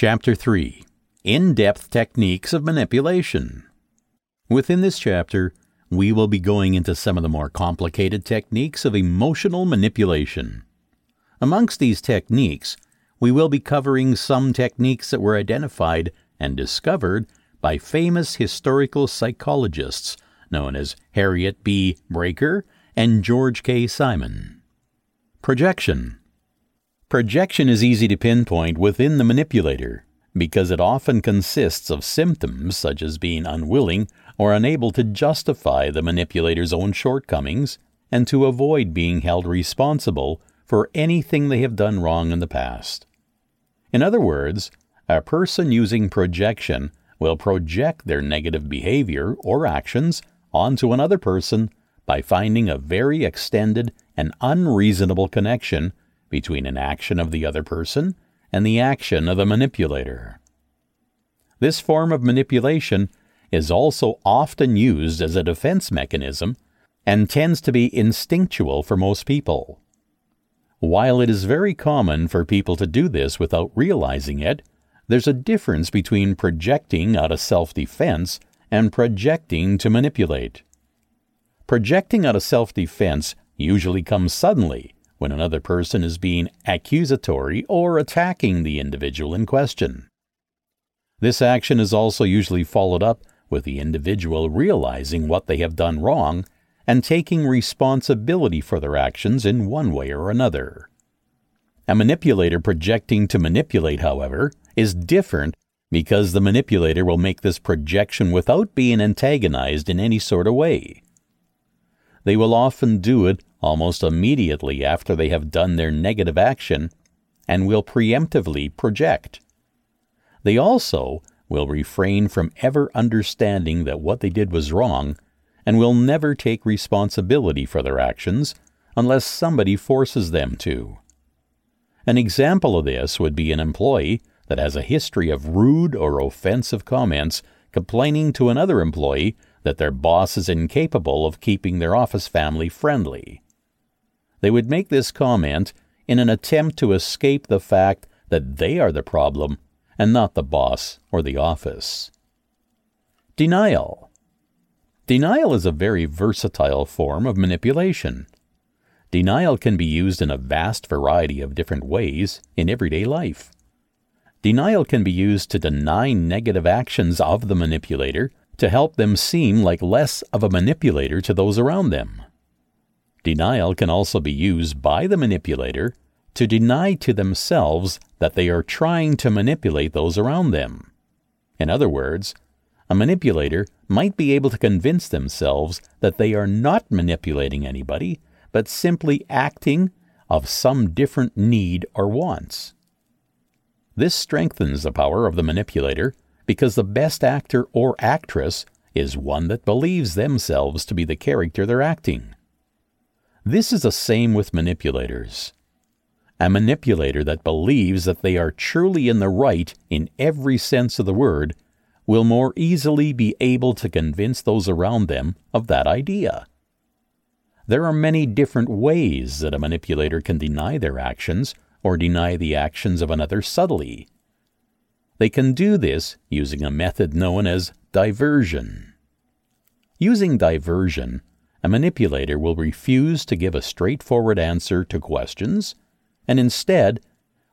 Chapter 3 In Depth Techniques of Manipulation. Within this chapter, we will be going into some of the more complicated techniques of emotional manipulation. Amongst these techniques, we will be covering some techniques that were identified and discovered by famous historical psychologists known as Harriet B. Braiker and George K. Simon. Projection. Projection is easy to pinpoint within the manipulator because it often consists of symptoms such as being unwilling or unable to justify the manipulator's own shortcomings and to avoid being held responsible for anything they have done wrong in the past. In other words, a person using projection will project their negative behavior or actions onto another person by finding a very extended and unreasonable connection between an action of the other person and the action of the manipulator. This form of manipulation is also often used as a defense mechanism and tends to be instinctual for most people. While it is very common for people to do this without realizing it, there's a difference between projecting out of self defense and projecting to manipulate. Projecting out of self defense usually comes suddenly when another person is being accusatory or attacking the individual in question. This action is also usually followed up with the individual realizing what they have done wrong and taking responsibility for their actions in one way or another. A manipulator projecting to manipulate, however, is different because the manipulator will make this projection without being antagonized in any sort of way. They will often do it almost immediately after they have done their negative action and will preemptively project. They also will refrain from ever understanding that what they did was wrong and will never take responsibility for their actions unless somebody forces them to. An example of this would be an employee that has a history of rude or offensive comments complaining to another employee that their boss is incapable of keeping their office family friendly. They would make this comment in an attempt to escape the fact that they are the problem and not the boss or the office. Denial. Denial is a very versatile form of manipulation. Denial can be used in a vast variety of different ways in everyday life. Denial can be used to deny negative actions of the manipulator to help them seem like less of a manipulator to those around them. Denial can also be used by the manipulator to deny to themselves that they are trying to manipulate those around them. In other words, a manipulator might be able to convince themselves that they are not manipulating anybody, but simply acting of some different need or wants. This strengthens the power of the manipulator because the best actor or actress is one that believes themselves to be the character they're acting. This is the same with manipulators. A manipulator that believes that they are truly in the right in every sense of the word will more easily be able to convince those around them of that idea. There are many different ways that a manipulator can deny their actions or deny the actions of another subtly. They can do this using a method known as diversion. Using diversion, a manipulator will refuse to give a straightforward answer to questions and instead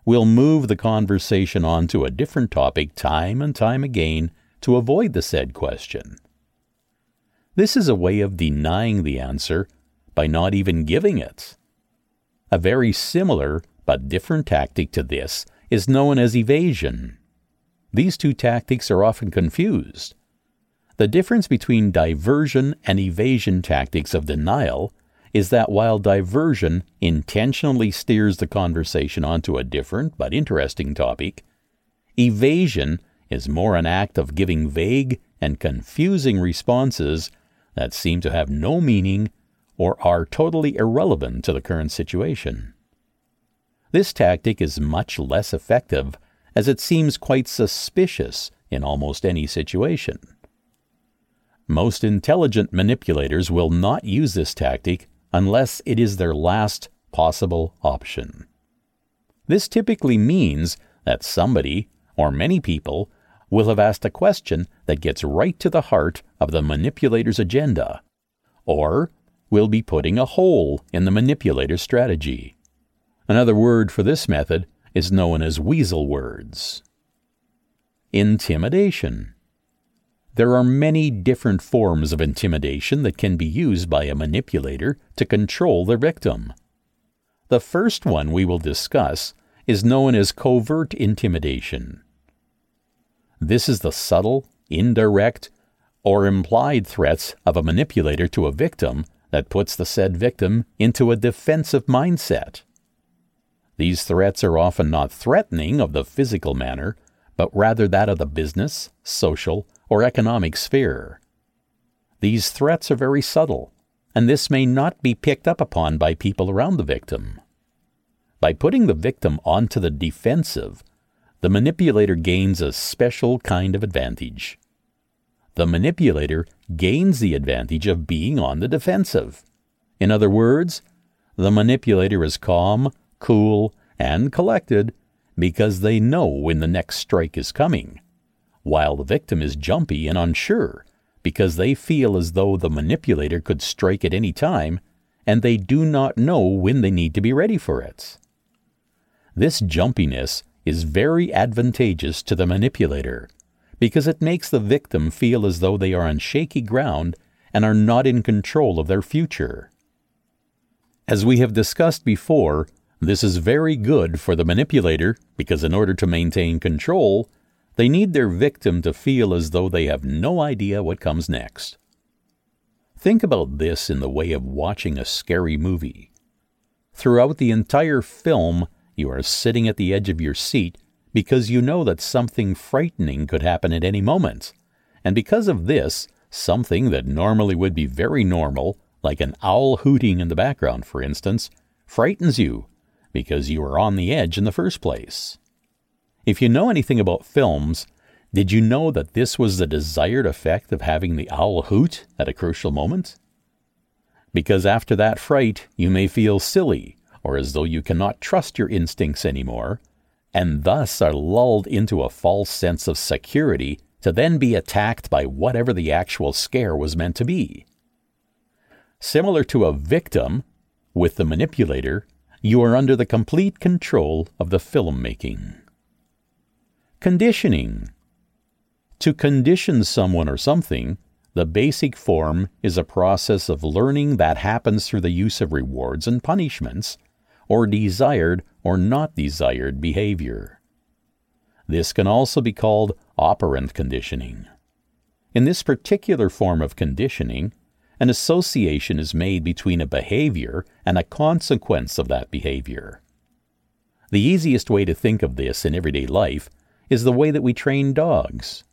will move the conversation on to a different topic time and time again to avoid the said question. This is a way of denying the answer by not even giving it. A very similar but different tactic to this is known as evasion. These two tactics are often confused. The difference between diversion and evasion tactics of denial is that while diversion intentionally steers the conversation onto a different but interesting topic, evasion is more an act of giving vague and confusing responses that seem to have no meaning or are totally irrelevant to the current situation. This tactic is much less effective as it seems quite suspicious in almost any situation. Most intelligent manipulators will not use this tactic unless it is their last possible option. This typically means that somebody or many people, will have asked a question that gets right to the heart of the manipulator's agenda, or will be putting a hole in the manipulator's strategy. Another word for this method is known as weasel words. Intimidation. There are many different forms of intimidation that can be used by a manipulator to control their victim. The first one we will discuss is known as covert intimidation. This is the subtle, indirect, or implied threats of a manipulator to a victim that puts the said victim into a defensive mindset. These threats are often not threatening of the physical manner, but rather that of the business, social, or economic sphere. These threats are very subtle, and this may not be picked up upon by people around the victim. By putting the victim onto the defensive, the manipulator gains a special kind of advantage. The manipulator gains the advantage of being on the defensive. In other words, the manipulator is calm, cool, and collected because they know when the next strike is coming, while the victim is jumpy and unsure because they feel as though the manipulator could strike at any time and they do not know when they need to be ready for it. This jumpiness is very advantageous to the manipulator because it makes the victim feel as though they are on shaky ground and are not in control of their future. As we have discussed before, this is very good for the manipulator because, in order to maintain control, they need their victim to feel as though they have no idea what comes next. Think about this in the way of watching a scary movie. Throughout the entire film, you are sitting at the edge of your seat because you know that something frightening could happen at any moment. And because of this, something that normally would be very normal, like an owl hooting in the background, for instance, frightens you because you were on the edge in the first place. If you know anything about films, did you know that this was the desired effect of having the owl hoot at a crucial moment? Because after that fright, you may feel silly or as though you cannot trust your instincts anymore, and thus are lulled into a false sense of security to then be attacked by whatever the actual scare was meant to be. Similar to a victim, with the manipulator, you are under the complete control of the filmmaking. Conditioning. To condition someone or something, the basic form is a process of learning that happens through the use of rewards and punishments, or desired or not desired behavior. This can also be called operant conditioning. In this particular form of conditioning, an association is made between a behavior and a consequence of that behavior. The easiest way to think of this in everyday life is the way that we train dogs.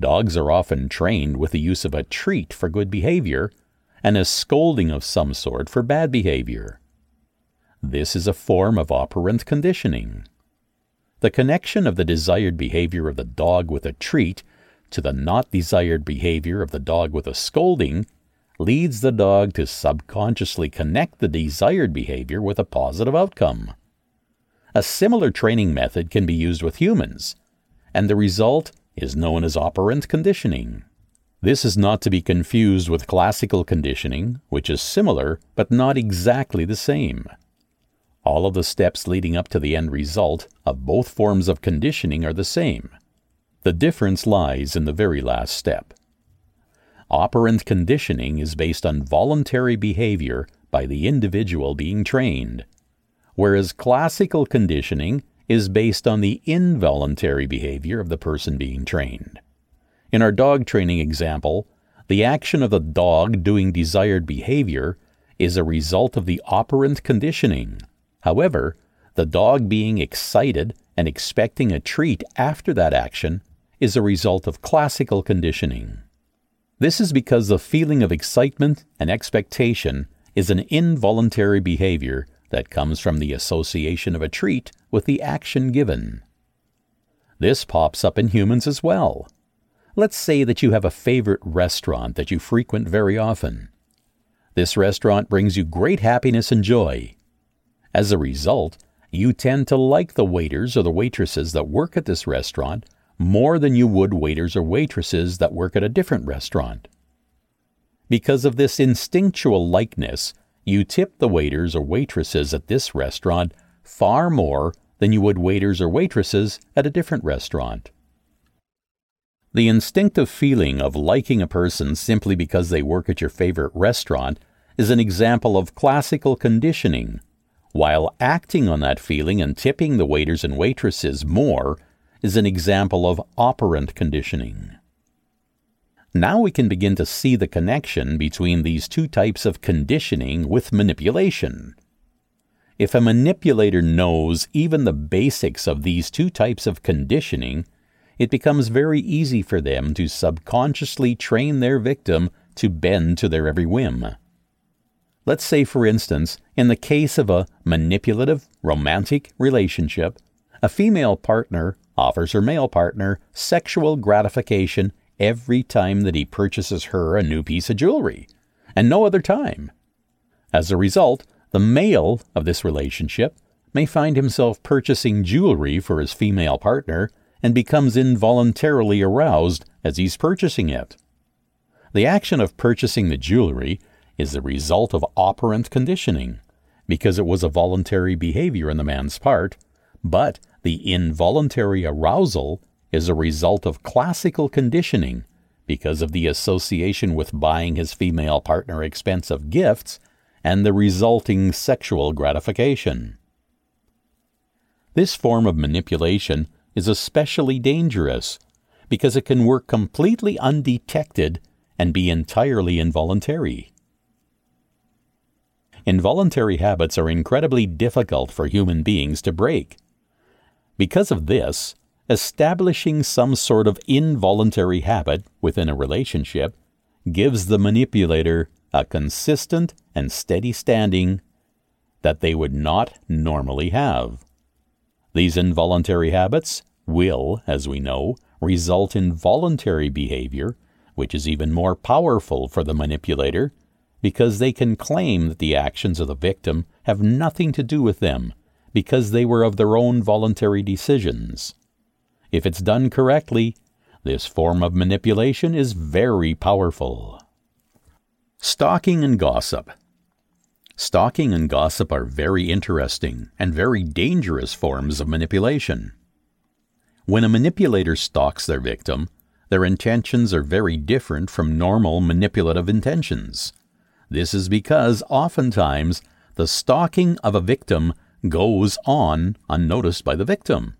Dogs are often trained with the use of a treat for good behavior and a scolding of some sort for bad behavior. This is a form of operant conditioning. The connection of the desired behavior of the dog with a treat to the not desired behavior of the dog with a scolding leads the dog to subconsciously connect the desired behavior with a positive outcome. A similar training method can be used with humans, and the result is known as operant conditioning. This is not to be confused with classical conditioning, which is similar but not exactly the same. All of the steps leading up to the end result of both forms of conditioning are the same. The difference lies in the very last step. Operant conditioning is based on voluntary behavior by the individual being trained, whereas classical conditioning is based on the involuntary behavior of the person being trained. In our dog training example, the action of the dog doing desired behavior is a result of the operant conditioning. However, the dog being excited and expecting a treat after that action is a result of classical conditioning. This is because the feeling of excitement and expectation is an involuntary behavior that comes from the association of a treat with the action given. This pops up in humans as well. Let's say that you have a favorite restaurant that you frequent very often. This restaurant brings you great happiness and joy. As a result, you tend to like the waiters or the waitresses that work at this restaurant more than you would waiters or waitresses that work at a different restaurant. Because of this instinctual likeness, you tip the waiters or waitresses at this restaurant far more than you would waiters or waitresses at a different restaurant. The instinctive feeling of liking a person simply because they work at your favorite restaurant is an example of classical conditioning, while acting on that feeling and tipping the waiters and waitresses more is an example of operant conditioning. Now we can begin to see the connection between these two types of conditioning with manipulation. If a manipulator knows even the basics of these two types of conditioning, it becomes very easy for them to subconsciously train their victim to bend to their every whim. Let's say, for instance, in the case of a manipulative romantic relationship, a female partner offers her male partner sexual gratification every time that he purchases her a new piece of jewelry, and no other time. As a result, the male of this relationship may find himself purchasing jewelry for his female partner and becomes involuntarily aroused as he's purchasing it. The action of purchasing the jewelry is the result of operant conditioning, because it was a voluntary behavior on the man's part, but the involuntary arousal is a result of classical conditioning because of the association with buying his female partner expensive gifts and the resulting sexual gratification. This form of manipulation is especially dangerous because it can work completely undetected and be entirely involuntary. Involuntary habits are incredibly difficult for human beings to break. Because of this, establishing some sort of involuntary habit within a relationship gives the manipulator a consistent and steady standing that they would not normally have. These involuntary habits will, as we know, result in voluntary behavior, which is even more powerful for the manipulator because they can claim that the actions of the victim have nothing to do with them because they were of their own voluntary decisions. If it's done correctly, this form of manipulation is very powerful. Stalking and gossip. Stalking and gossip are very interesting and very dangerous forms of manipulation. When a manipulator stalks their victim, their intentions are very different from normal manipulative intentions. This is because oftentimes the stalking of a victim goes on unnoticed by the victim.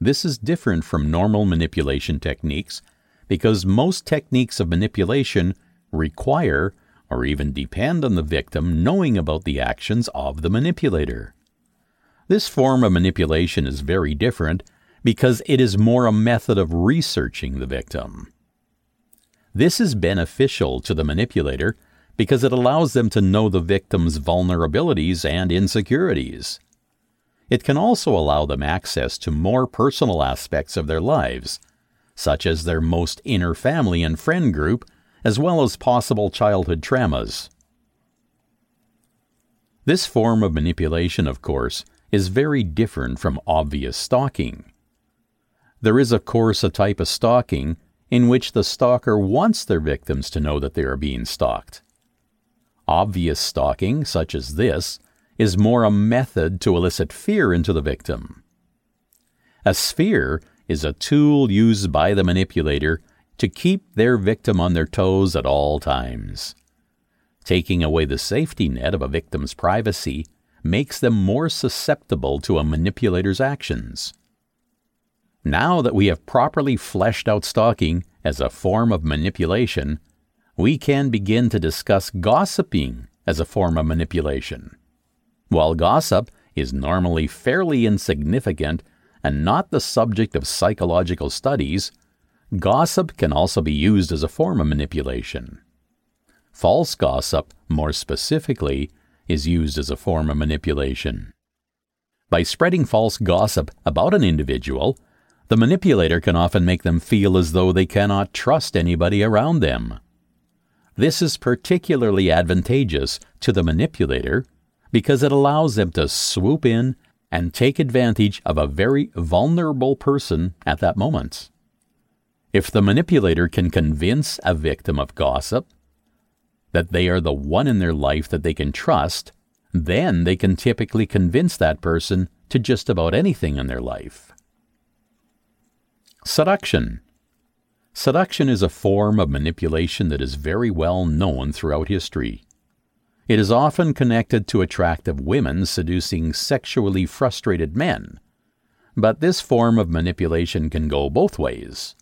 This is different from normal manipulation techniques because most techniques of manipulation require or even depend on the victim knowing about the actions of the manipulator. This form of manipulation is very different because it is more a method of researching the victim. This is beneficial to the manipulator because it allows them to know the victim's vulnerabilities and insecurities. It can also allow them access to more personal aspects of their lives, such as their most inner family and friend group, as well as possible childhood traumas. This form of manipulation, of course, is very different from obvious stalking. There is, of course, a type of stalking in which the stalker wants their victims to know that they are being stalked. Obvious stalking, such as this, is more a method to elicit fear into the victim. A sphere is a tool used by the manipulator to keep their victim on their toes at all times. Taking away the safety net of a victim's privacy makes them more susceptible to a manipulator's actions. Now that we have properly fleshed out stalking as a form of manipulation, we can begin to discuss gossiping as a form of manipulation. While gossip is normally fairly insignificant and not the subject of psychological studies, gossip can also be used as a form of manipulation. False gossip, more specifically, is used as a form of manipulation. By spreading false gossip about an individual, the manipulator can often make them feel as though they cannot trust anybody around them. This is particularly advantageous to the manipulator because it allows them to swoop in and take advantage of a very vulnerable person at that moment. If the manipulator can convince a victim of gossip that they are the one in their life that they can trust, then they can typically convince that person to just about anything in their life. Seduction. Seduction is a form of manipulation that is very well known throughout history. It is often connected to attractive women seducing sexually frustrated men, but this form of manipulation can go both ways.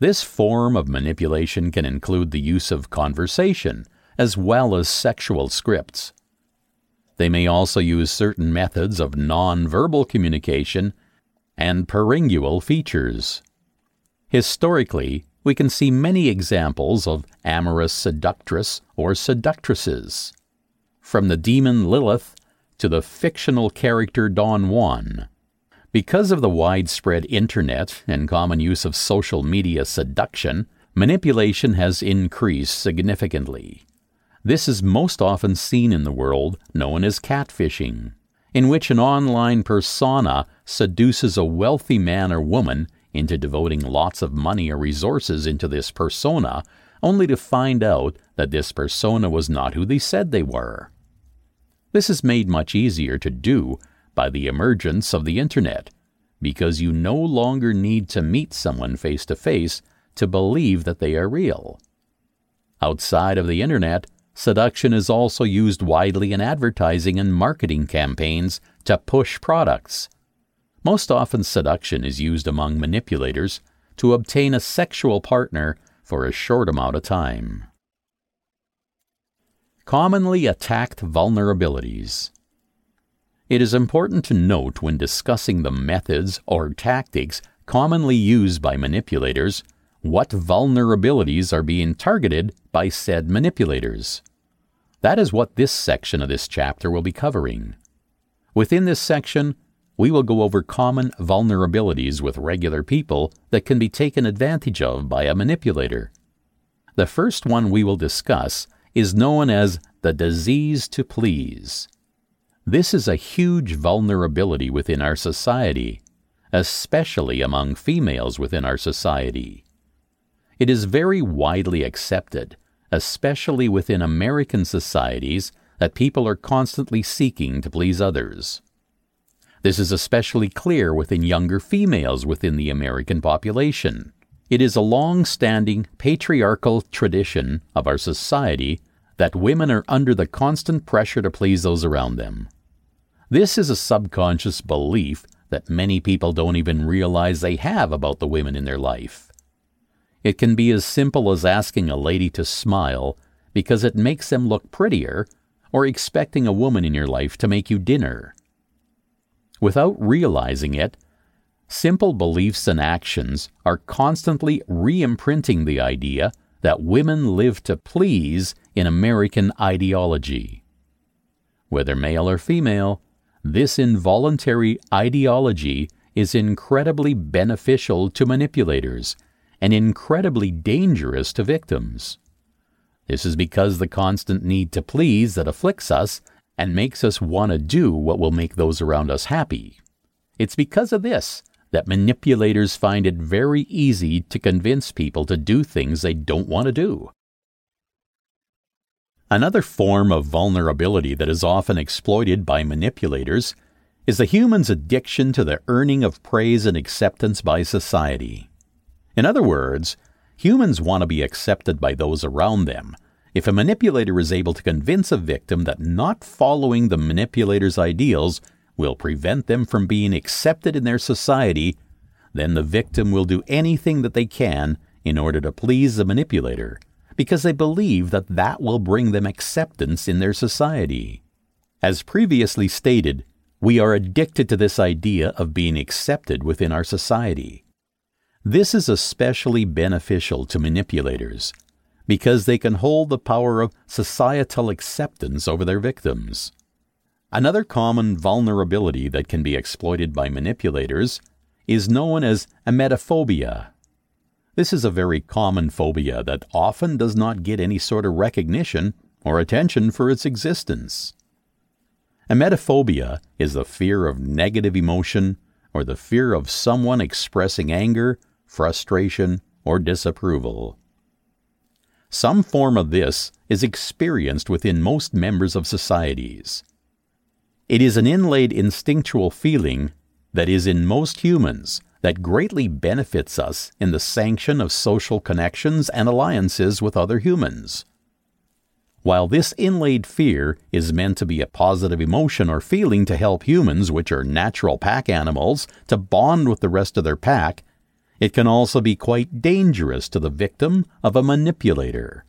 This form of manipulation can include the use of conversation as well as sexual scripts. They may also use certain methods of nonverbal communication and perennial features. Historically, we can see many examples of amorous seductress or seductresses, from the demon Lilith to the fictional character Don Juan. Because of the widespread internet and common use of social media seduction, manipulation has increased significantly. This is most often seen in the world known as catfishing, in which an online persona seduces a wealthy man or woman into devoting lots of money or resources into this persona, only to find out that this persona was not who they said they were. This is made much easier to do by the emergence of the Internet, because you no longer need to meet someone face to face to believe that they are real. Outside of the Internet, seduction is also used widely in advertising and marketing campaigns to push products. Most often, seduction is used among manipulators to obtain a sexual partner for a short amount of time. Commonly attacked vulnerabilities. It is important to note when discussing the methods or tactics commonly used by manipulators what vulnerabilities are being targeted by said manipulators. That is what this section of this chapter will be covering. Within this section, we will go over common vulnerabilities with regular people that can be taken advantage of by a manipulator. The first one we will discuss is known as the disease to please. This is a huge vulnerability within our society, especially among females within our society. It is very widely accepted, especially within American societies, that people are constantly seeking to please others. This is especially clear within younger females within the American population. It is a long standing patriarchal tradition of our society that women are under the constant pressure to please those around them. This is a subconscious belief that many people don't even realize they have about the women in their life. It can be as simple as asking a lady to smile because it makes them look prettier, or expecting a woman in your life to make you dinner. Without realizing it, simple beliefs and actions are constantly re imprinting the idea that women live to please in American ideology. Whether male or female, this involuntary ideology is incredibly beneficial to manipulators and incredibly dangerous to victims. This is because the constant need to please that afflicts us and makes us want to do what will make those around us happy. It's because of this that manipulators find it very easy to convince people to do things they don't want to do. Another form of vulnerability that is often exploited by manipulators is the human's addiction to the earning of praise and acceptance by society. In other words, humans want to be accepted by those around them. If a manipulator is able to convince a victim that not following the manipulator's ideals will prevent them from being accepted in their society, then the victim will do anything that they can in order to please the manipulator because they believe that that will bring them acceptance in their society. As previously stated, we are addicted to this idea of being accepted within our society. This is especially beneficial to manipulators because they can hold the power of societal acceptance over their victims. Another common vulnerability that can be exploited by manipulators is known as emetophobia. This is a very common phobia that often does not get any sort of recognition or attention for its existence. Emetophobia is the fear of negative emotion or the fear of someone expressing anger, frustration, or disapproval. Some form of this is experienced within most members of societies. It is an inlaid instinctual feeling that is in most humans that greatly benefits us in the sanction of social connections and alliances with other humans. While this inlaid fear is meant to be a positive emotion or feeling to help humans, which are natural pack animals, to bond with the rest of their pack, it can also be quite dangerous to the victim of a manipulator.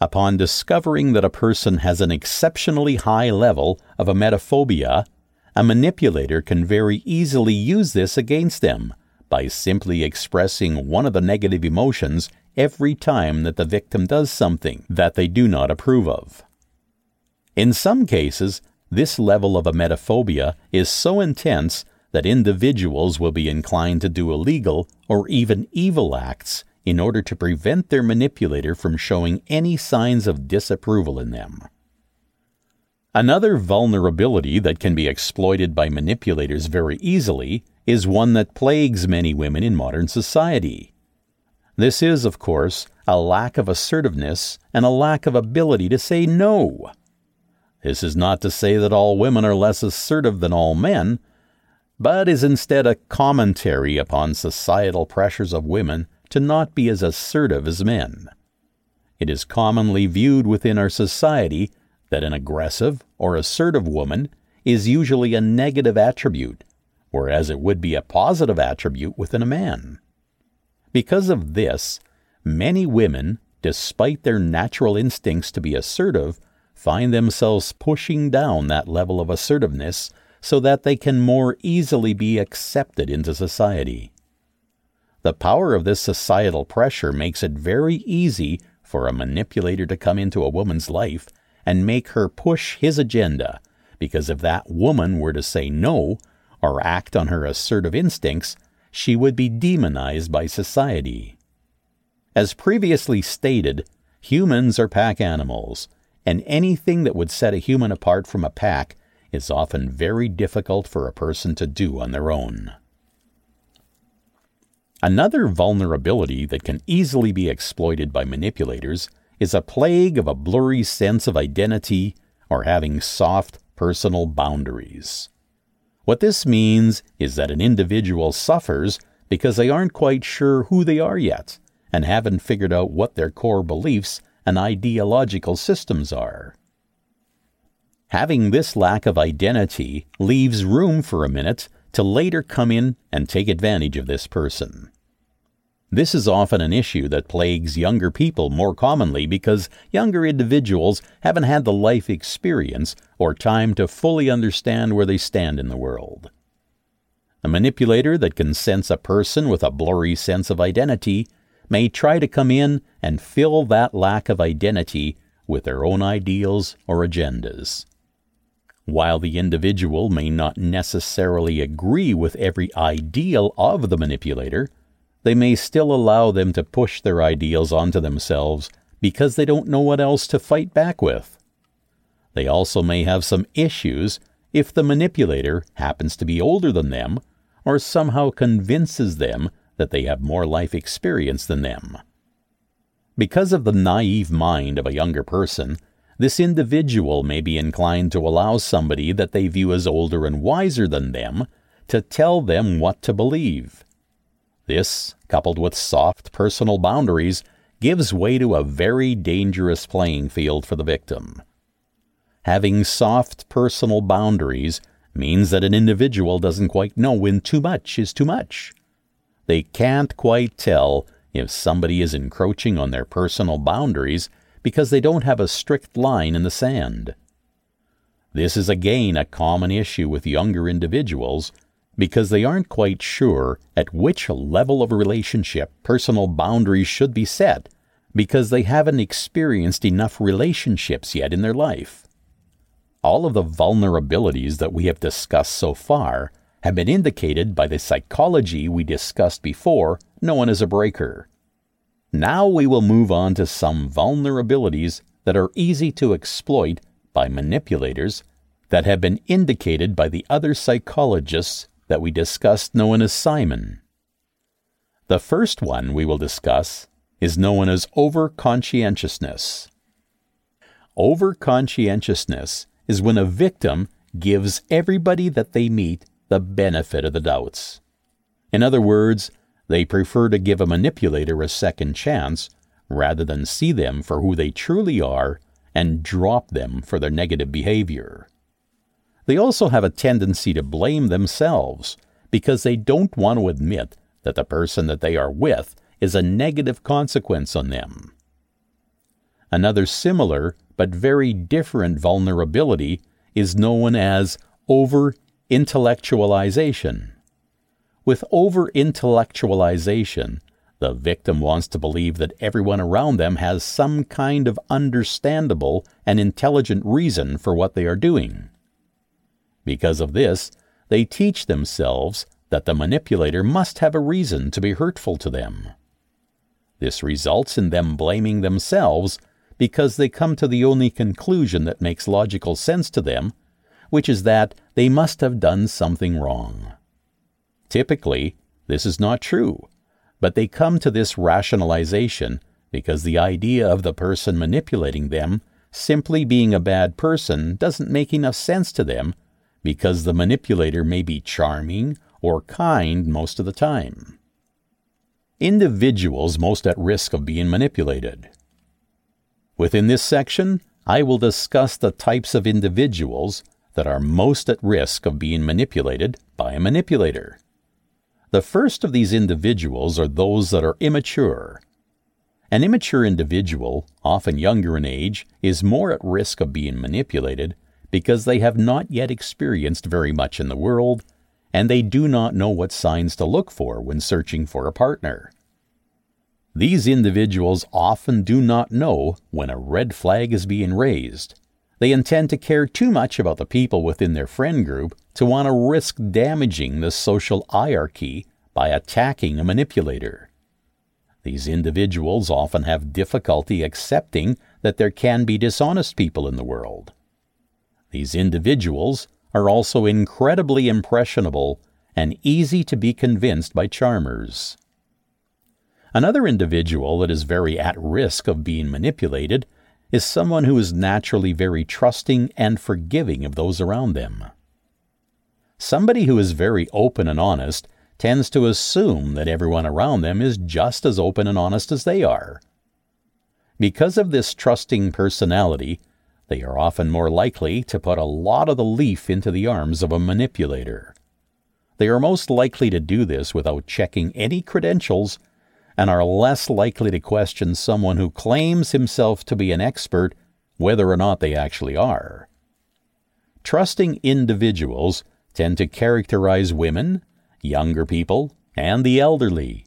Upon discovering that a person has an exceptionally high level of emetophobia, a manipulator can very easily use this against them by simply expressing one of the negative emotions every time that the victim does something that they do not approve of. In some cases, this level of emetophobia is so intense that individuals will be inclined to do illegal or even evil acts in order to prevent their manipulator from showing any signs of disapproval in them. Another vulnerability that can be exploited by manipulators very easily is one that plagues many women in modern society. This is, of course, a lack of assertiveness and a lack of ability to say no. This is not to say that all women are less assertive than all men, but is instead a commentary upon societal pressures of women to not be as assertive as men. It is commonly viewed within our society that an aggressive or assertive woman is usually a negative attribute, whereas it would be a positive attribute within a man. Because of this, many women, despite their natural instincts to be assertive, find themselves pushing down that level of assertiveness so that they can more easily be accepted into society. The power of this societal pressure makes it very easy for a manipulator to come into a woman's life and make her push his agenda, because if that woman were to say no or act on her assertive instincts, she would be demonized by society. As previously stated, humans are pack animals, and anything that would set a human apart from a pack is often very difficult for a person to do on their own. Another vulnerability that can easily be exploited by manipulators is a plague of a blurry sense of identity or having soft personal boundaries. What this means is that an individual suffers because they aren't quite sure who they are yet and haven't figured out what their core beliefs and ideological systems are. Having this lack of identity leaves room for a minute to later come in and take advantage of this person. This is often an issue that plagues younger people more commonly because younger individuals haven't had the life experience or time to fully understand where they stand in the world. A manipulator that can sense a person with a blurry sense of identity may try to come in and fill that lack of identity with their own ideals or agendas. While the individual may not necessarily agree with every ideal of the manipulator, they may still allow them to push their ideals onto themselves because they don't know what else to fight back with. They also may have some issues if the manipulator happens to be older than them or somehow convinces them that they have more life experience than them. Because of the naive mind of a younger person, this individual may be inclined to allow somebody that they view as older and wiser than them to tell them what to believe. This, coupled with soft personal boundaries, gives way to a very dangerous playing field for the victim. Having soft personal boundaries means that an individual doesn't quite know when too much is too much. They can't quite tell if somebody is encroaching on their personal boundaries because they don't have a strict line in the sand. This is again a common issue with younger individuals because they aren't quite sure at which level of relationship personal boundaries should be set because they haven't experienced enough relationships yet in their life. All of the vulnerabilities that we have discussed so far have been indicated by the psychology we discussed before, known as a Braiker. Now we will move on to some vulnerabilities that are easy to exploit by manipulators that have been indicated by the other psychologists that we discussed known as Simon. The first one we will discuss is known as overconscientiousness. Overconscientiousness is when a victim gives everybody that they meet the benefit of the doubts. In other words, they prefer to give a manipulator a second chance rather than see them for who they truly are and drop them for their negative behavior. They also have a tendency to blame themselves because they don't want to admit that the person that they are with is a negative consequence on them. Another similar but very different vulnerability is known as over intellectualization. With over intellectualization, the victim wants to believe that everyone around them has some kind of understandable and intelligent reason for what they are doing. Because of this, they teach themselves that the manipulator must have a reason to be hurtful to them. This results in them blaming themselves because they come to the only conclusion that makes logical sense to them, which is that they must have done something wrong. Typically, this is not true, but they come to this rationalization because the idea of the person manipulating them simply being a bad person doesn't make enough sense to them because the manipulator may be charming or kind most of the time. Individuals most at risk of being manipulated. Within this section, I will discuss the types of individuals that are most at risk of being manipulated by a manipulator. The first of these individuals are those that are immature. An immature individual, often younger in age, is more at risk of being manipulated because they have not yet experienced very much in the world and they do not know what signs to look for when searching for a partner. These individuals often do not know when a red flag is being raised. They intend to care too much about the people within their friend group to want to risk damaging the social hierarchy by attacking a manipulator. These individuals often have difficulty accepting that there can be dishonest people in the world. These individuals are also incredibly impressionable and easy to be convinced by charmers. Another individual that is very at risk of being manipulated is someone who is naturally very trusting and forgiving of those around them. Somebody who is very open and honest tends to assume that everyone around them is just as open and honest as they are. Because of this trusting personality, they are often more likely to put a lot of the leaf into the arms of a manipulator. They are most likely to do this without checking any credentials and are less likely to question someone who claims himself to be an expert whether or not they actually are. Trusting individuals tend to characterize women, younger people, and the elderly.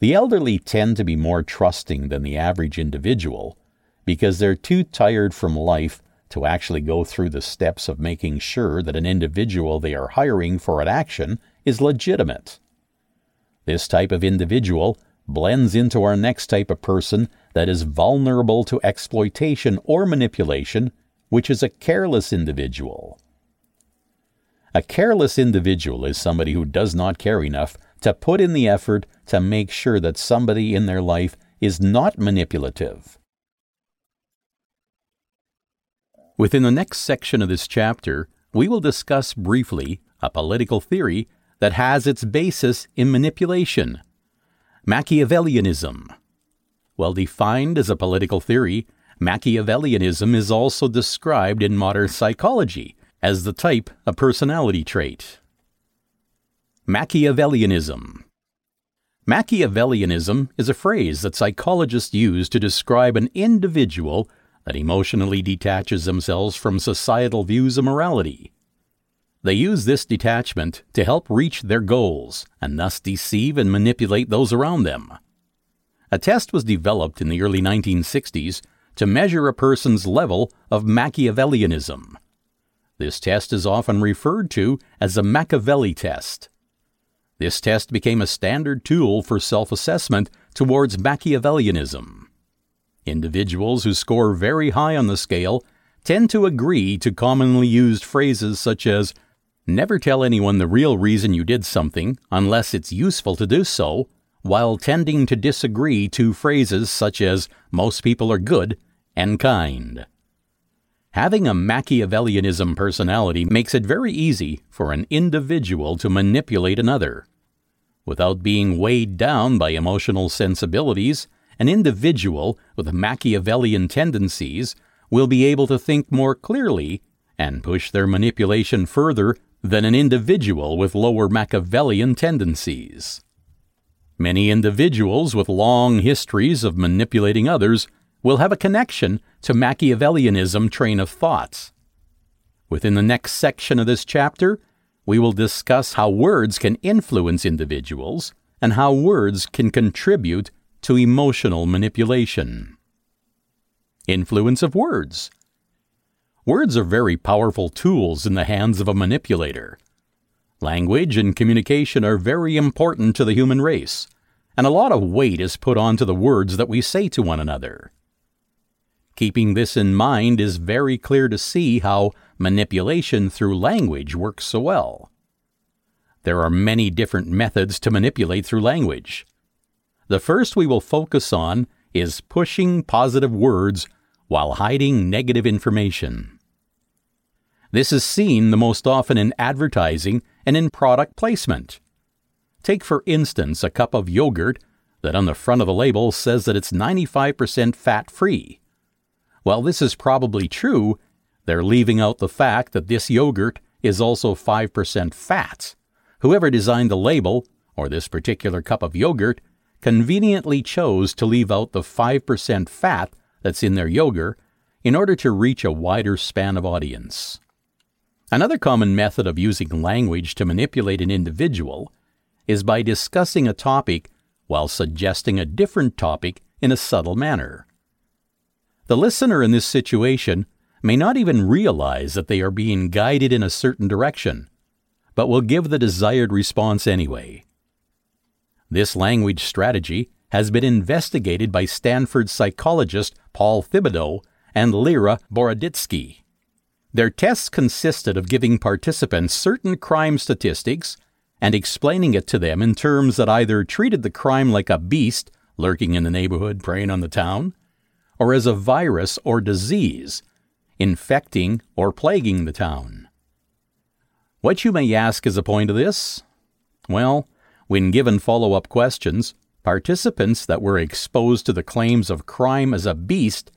The elderly tend to be more trusting than the average individual because they're too tired from life to actually go through the steps of making sure that an individual they are hiring for an action is legitimate. This type of individual blends into our next type of person that is vulnerable to exploitation or manipulation, which is a careless individual. A careless individual is somebody who does not care enough to put in the effort to make sure that somebody in their life is not manipulative Within the next section of this chapter, we will discuss briefly a political theory that has its basis in manipulation Machiavellianism. Well defined as a political theory, Machiavellianism is also described in modern psychology as the type of personality trait. Machiavellianism. Machiavellianism is a phrase that psychologists use to describe an individual that emotionally detaches themselves from societal views of morality. They use this detachment to help reach their goals and thus deceive and manipulate those around them. A test was developed in the early 1960s to measure a person's level of Machiavellianism. This test is often referred to as the Machiavelli test. This test became a standard tool for self assessment towards Machiavellianism. Individuals who score very high on the scale tend to agree to commonly used phrases such as, never tell anyone the real reason you did something unless it's useful to do so, while tending to disagree to phrases such as, most people are good and kind. Having a Machiavellianism personality makes it very easy for an individual to manipulate another. Without being weighed down by emotional sensibilities, an individual with Machiavellian tendencies will be able to think more clearly and push their manipulation further than an individual with lower Machiavellian tendencies. Many individuals with long histories of manipulating others will have a connection to Machiavellianism train of thoughts. Within the next section of this chapter, we will discuss how words can influence individuals and how words can contribute to emotional manipulation. Influence of words. Words are very powerful tools in the hands of a manipulator. Language and communication are very important to the human race, and a lot of weight is put onto the words that we say to one another. Keeping this in mind is very clear to see how manipulation through language works so well. There are many different methods to manipulate through language. The first we will focus on is pushing positive words while hiding negative information. This is seen the most often in advertising and in product placement. Take, for instance, a cup of yogurt that on the front of the label says that it's 95% fat free. While this is probably true, they're leaving out the fact that this yogurt is also 5% fat. Whoever designed the label, or this particular cup of yogurt, conveniently chose to leave out the 5% fat that's in their yogurt in order to reach a wider span of audience. Another common method of using language to manipulate an individual is by discussing a topic while suggesting a different topic in a subtle manner. The listener in this situation may not even realize that they are being guided in a certain direction, but will give the desired response anyway. This language strategy has been investigated by Stanford psychologist Paul Thibodeau and Lera Boroditsky. Their tests consisted of giving participants certain crime statistics and explaining it to them in terms that either treated the crime like a beast lurking in the neighborhood preying on the town, or as a virus or disease, infecting or plaguing the town. What you may ask is a point of this? Well, when given follow up questions, participants that were exposed to the claims of crime as a beast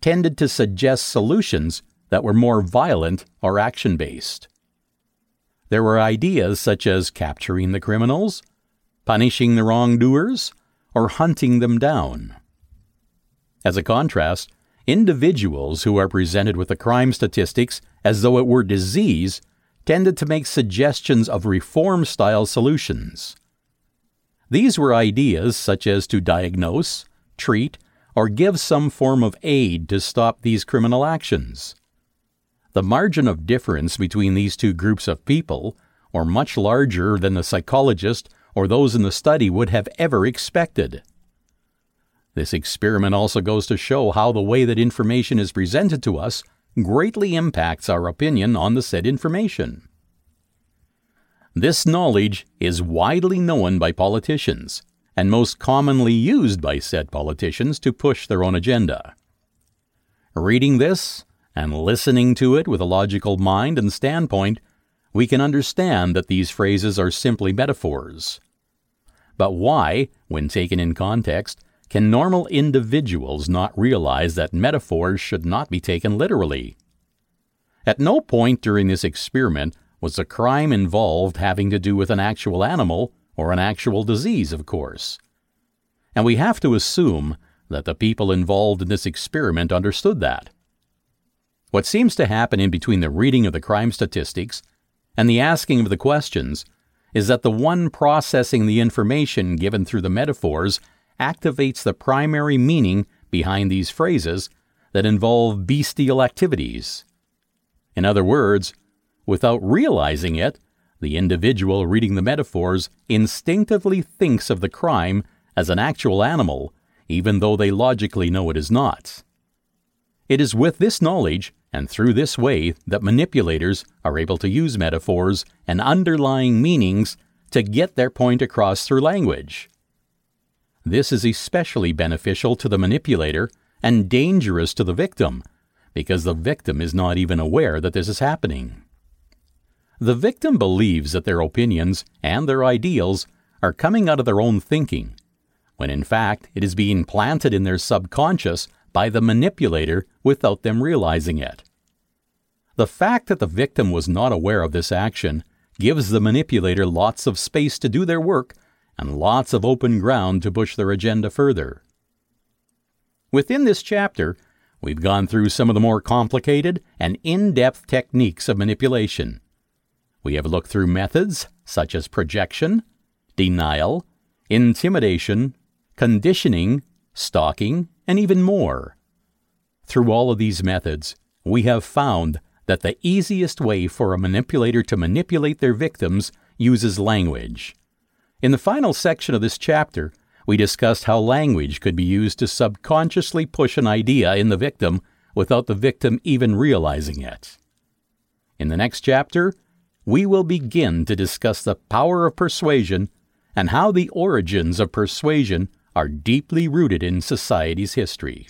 tended to suggest solutions that were more violent or action based. There were ideas such as capturing the criminals, punishing the wrongdoers, or hunting them down. As a contrast, individuals who are presented with the crime statistics as though it were disease tended to make suggestions of reform style solutions. These were ideas such as to diagnose, treat, or give some form of aid to stop these criminal actions. The margin of difference between these two groups of people are much larger than the psychologist or those in the study would have ever expected. This experiment also goes to show how the way that information is presented to us greatly impacts our opinion on the said information. This knowledge is widely known by politicians and most commonly used by said politicians to push their own agenda. Reading this and listening to it with a logical mind and standpoint, we can understand that these phrases are simply metaphors. But why, when taken in context, can normal individuals not realize that metaphors should not be taken literally? At no point during this experiment was a crime involved having to do with an actual animal or an actual disease, of course. And we have to assume that the people involved in this experiment understood that. What seems to happen in between the reading of the crime statistics and the asking of the questions is that the one processing the information given through the metaphors activates the primary meaning behind these phrases that involve bestial activities. In other words, without realizing it, the individual reading the metaphors instinctively thinks of the crime as an actual animal, even though they logically know it is not. It is with this knowledge and through this way that manipulators are able to use metaphors and underlying meanings to get their point across through language. This is especially beneficial to the manipulator and dangerous to the victim because the victim is not even aware that this is happening. The victim believes that their opinions and their ideals are coming out of their own thinking, when in fact it is being planted in their subconscious by the manipulator without them realizing it. The fact that the victim was not aware of this action gives the manipulator lots of space to do their work and lots of open ground to push their agenda further. Within this chapter, we've gone through some of the more complicated and in depth techniques of manipulation. We have looked through methods such as projection, denial, intimidation, conditioning, stalking, and even more. Through all of these methods, we have found that the easiest way for a manipulator to manipulate their victims uses language. In the final section of this chapter, we discussed how language could be used to subconsciously push an idea in the victim without the victim even realizing it. In the next chapter, we will begin to discuss the power of persuasion and how the origins of persuasion are deeply rooted in society's history.